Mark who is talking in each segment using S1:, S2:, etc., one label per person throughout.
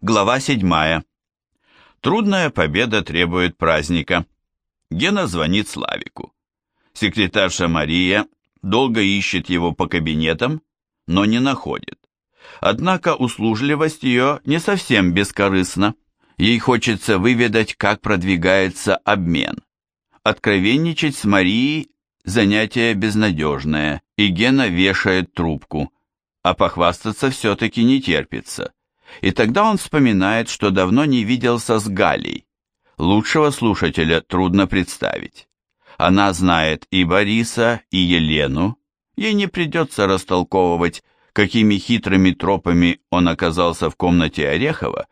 S1: Глава 7. Трудная победа требует праздника. Гена звонит Славику. Секретарша Мария долго ищет его по кабинетам, но не находит. Однако услужливость ее не совсем бескорыстна. Ей хочется выведать, как продвигается обмен. Откровенничать с Марией – занятие безнадежное, и Гена вешает трубку, а похвастаться все-таки не терпится. И тогда он вспоминает, что давно не виделся с Галей. Лучшего слушателя трудно представить. Она знает и Бориса, и Елену. Ей не придется растолковывать, какими хитрыми тропами он оказался в комнате Орехова,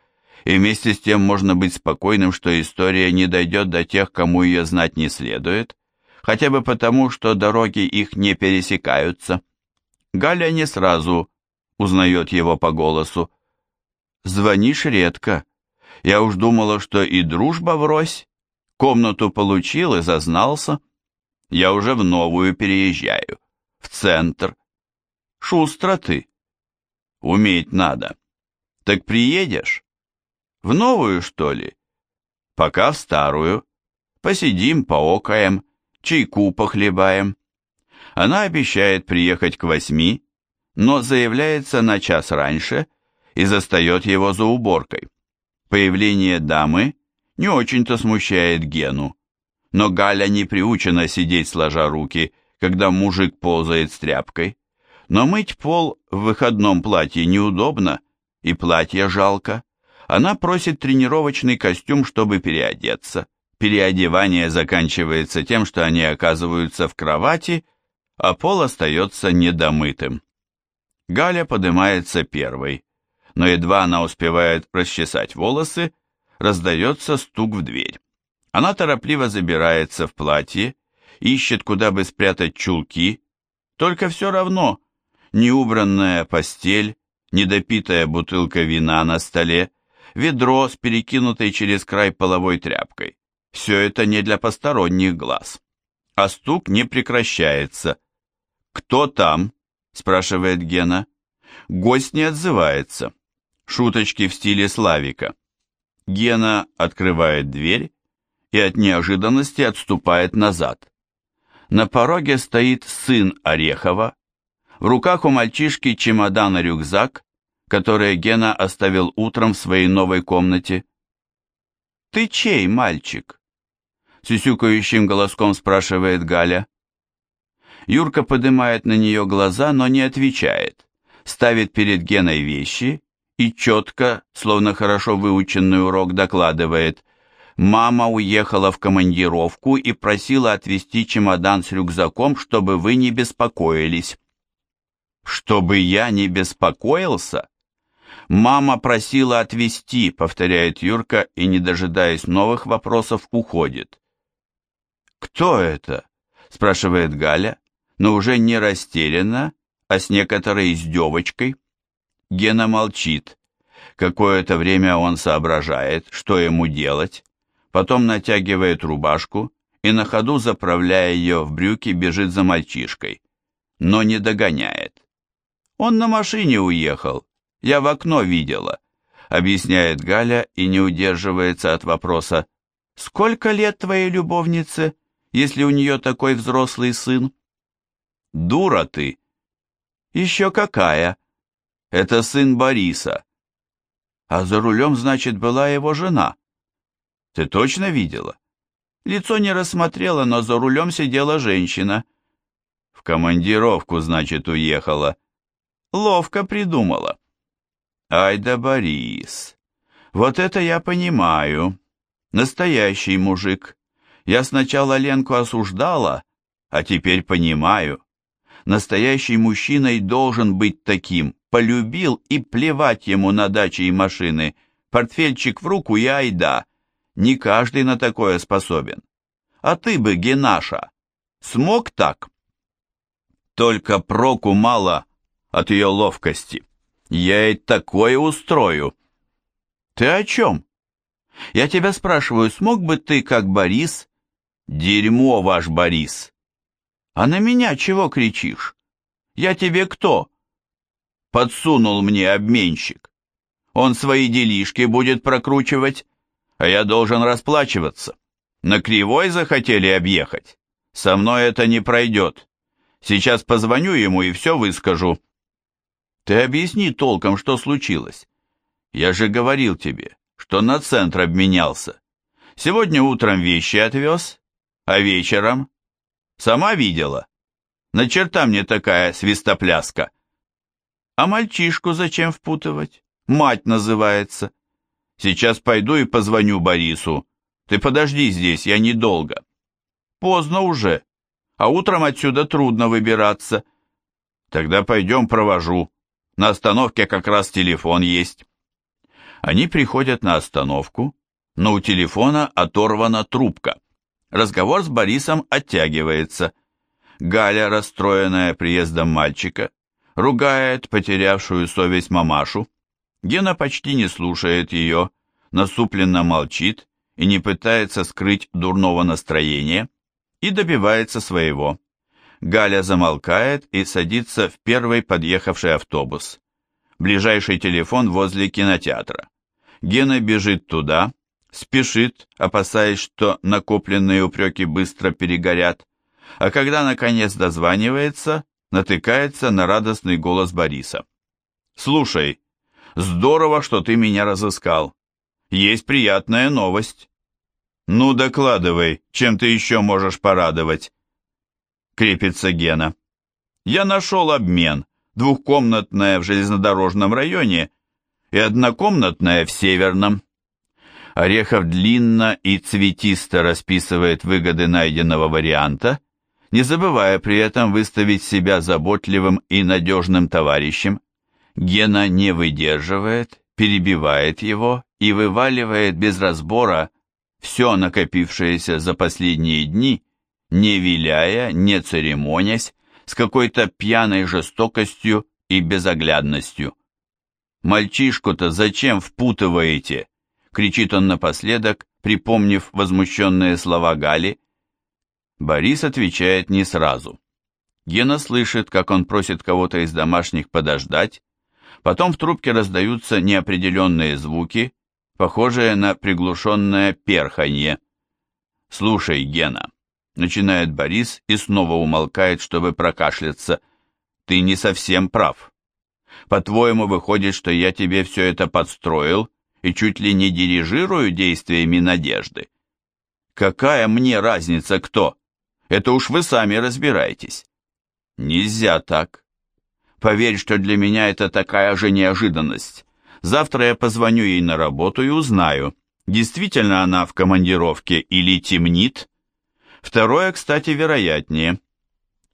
S1: и вместе с тем можно быть спокойным, что история не дойдет до тех, кому ее знать не следует, хотя бы потому, что дороги их не пересекаются. Галя не сразу узнает его по голосу. Звонишь редко. Я уж думала, что и дружба врозь. Комнату получил и зазнался. Я уже в новую переезжаю. В центр. Шустро ты. Уметь надо. Так приедешь? В новую, что ли? Пока в старую. Посидим, поокаем, чайку похлебаем. Она обещает приехать к восьми, но заявляется на час раньше и застает его за уборкой. Появление дамы не очень-то смущает Гену, но Галя не приучена сидеть сложа руки, когда мужик ползает с тряпкой. Но мыть пол в выходном платье неудобно, и платье жалко. Она просит тренировочный костюм, чтобы переодеться. Переодевание заканчивается тем, что они оказываются в кровати, а пол остается недомытым. Галя поднимается первой но едва она успевает расчесать волосы, раздается стук в дверь. Она торопливо забирается в платье, ищет, куда бы спрятать чулки, только все равно неубранная постель, недопитая бутылка вина на столе, ведро с перекинутой через край половой тряпкой. Все это не для посторонних глаз. А стук не прекращается. «Кто там?» – спрашивает Гена. Гость не отзывается. Шуточки в стиле Славика. Гена открывает дверь и от неожиданности отступает назад. На пороге стоит сын Орехова. В руках у мальчишки чемодан и рюкзак, которые Гена оставил утром в своей новой комнате. «Ты чей, мальчик?» Сюсюкающим голоском спрашивает Галя. Юрка поднимает на нее глаза, но не отвечает, ставит перед Геной вещи и четко, словно хорошо выученный урок, докладывает. «Мама уехала в командировку и просила отвезти чемодан с рюкзаком, чтобы вы не беспокоились». «Чтобы я не беспокоился?» «Мама просила отвезти», — повторяет Юрка и, не дожидаясь новых вопросов, уходит. «Кто это?» — спрашивает Галя, но уже не растерянно, а с некоторой издевочкой. Гена молчит. Какое-то время он соображает, что ему делать, потом натягивает рубашку и на ходу, заправляя ее в брюки, бежит за мальчишкой, но не догоняет. «Он на машине уехал, я в окно видела», объясняет Галя и не удерживается от вопроса «Сколько лет твоей любовнице, если у нее такой взрослый сын?» «Дура ты!» «Еще какая!» Это сын Бориса. А за рулем, значит, была его жена. Ты точно видела? Лицо не рассмотрела, но за рулем сидела женщина. В командировку, значит, уехала. Ловко придумала. Ай да Борис. Вот это я понимаю. Настоящий мужик. Я сначала Ленку осуждала, а теперь понимаю. Настоящий мужчина и должен быть таким, полюбил и плевать ему на дачи и машины, портфельчик в руку и айда. Не каждый на такое способен. А ты бы, Генаша, смог так? Только проку мало от ее ловкости. Я ей такое устрою. Ты о чем? Я тебя спрашиваю, смог бы ты, как Борис? Дерьмо ваш Борис. А на меня чего кричишь? Я тебе кто? Подсунул мне обменщик. Он свои делишки будет прокручивать, а я должен расплачиваться. На кривой захотели объехать. Со мной это не пройдет. Сейчас позвоню ему и все выскажу. Ты объясни толком, что случилось. Я же говорил тебе, что на центр обменялся. Сегодня утром вещи отвез, а вечером... Сама видела? На черта мне такая свистопляска. А мальчишку зачем впутывать? Мать называется. Сейчас пойду и позвоню Борису. Ты подожди здесь, я недолго. Поздно уже, а утром отсюда трудно выбираться. Тогда пойдем провожу. На остановке как раз телефон есть. Они приходят на остановку, но у телефона оторвана трубка. Разговор с Борисом оттягивается. Галя, расстроенная приездом мальчика, ругает потерявшую совесть мамашу. Гена почти не слушает ее, насупленно молчит и не пытается скрыть дурного настроения, и добивается своего. Галя замолкает и садится в первый подъехавший автобус. Ближайший телефон возле кинотеатра. Гена бежит туда, спешит, опасаясь, что накопленные упреки быстро перегорят, а когда наконец дозванивается, натыкается на радостный голос Бориса. «Слушай, здорово, что ты меня разыскал. Есть приятная новость». «Ну, докладывай, чем ты еще можешь порадовать?» Крепится Гена. «Я нашел обмен. Двухкомнатная в железнодорожном районе и однокомнатная в северном. Орехов длинно и цветисто расписывает выгоды найденного варианта, не забывая при этом выставить себя заботливым и надежным товарищем. Гена не выдерживает, перебивает его и вываливает без разбора все накопившееся за последние дни, не виляя, не церемонясь, с какой-то пьяной жестокостью и безоглядностью. «Мальчишку-то зачем впутываете?» кричит он напоследок, припомнив возмущенные слова Гали. Борис отвечает не сразу. Гена слышит, как он просит кого-то из домашних подождать, потом в трубке раздаются неопределенные звуки, похожее на приглушенное перханье. «Слушай, Гена», — начинает Борис и снова умолкает, чтобы прокашляться, — «ты не совсем прав. По-твоему, выходит, что я тебе все это подстроил и чуть ли не дирижирую действиями надежды? Какая мне разница, кто? Это уж вы сами разбираетесь». «Нельзя так. Поверь, что для меня это такая же неожиданность. Завтра я позвоню ей на работу и узнаю, действительно она в командировке или темнит. Второе, кстати, вероятнее.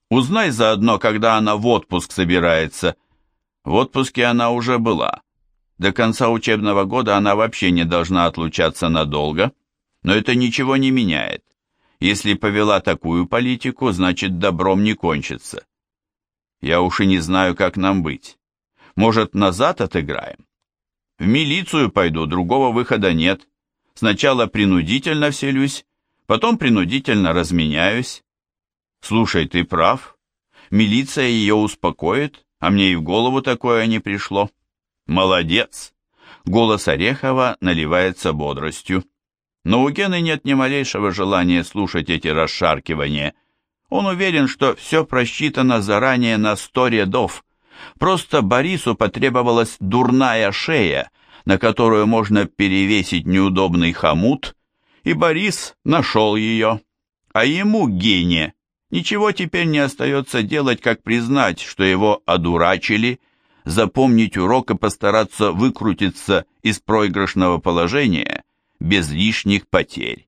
S1: Узнай заодно, когда она в отпуск собирается. В отпуске она уже была. До конца учебного года она вообще не должна отлучаться надолго, но это ничего не меняет. Если повела такую политику, значит добром не кончится. Я уж и не знаю, как нам быть. Может, назад отыграем? В милицию пойду, другого выхода нет. Сначала принудительно вселюсь, потом принудительно разменяюсь. Слушай, ты прав. Милиция ее успокоит, а мне и в голову такое не пришло. Молодец. Голос Орехова наливается бодростью. Но у Гены нет ни малейшего желания слушать эти расшаркивания. Он уверен, что все просчитано заранее на сто рядов, Просто Борису потребовалась дурная шея, на которую можно перевесить неудобный хомут, и Борис нашел ее. А ему, Гене, ничего теперь не остается делать, как признать, что его одурачили, запомнить урок и постараться выкрутиться из проигрышного положения без лишних потерь.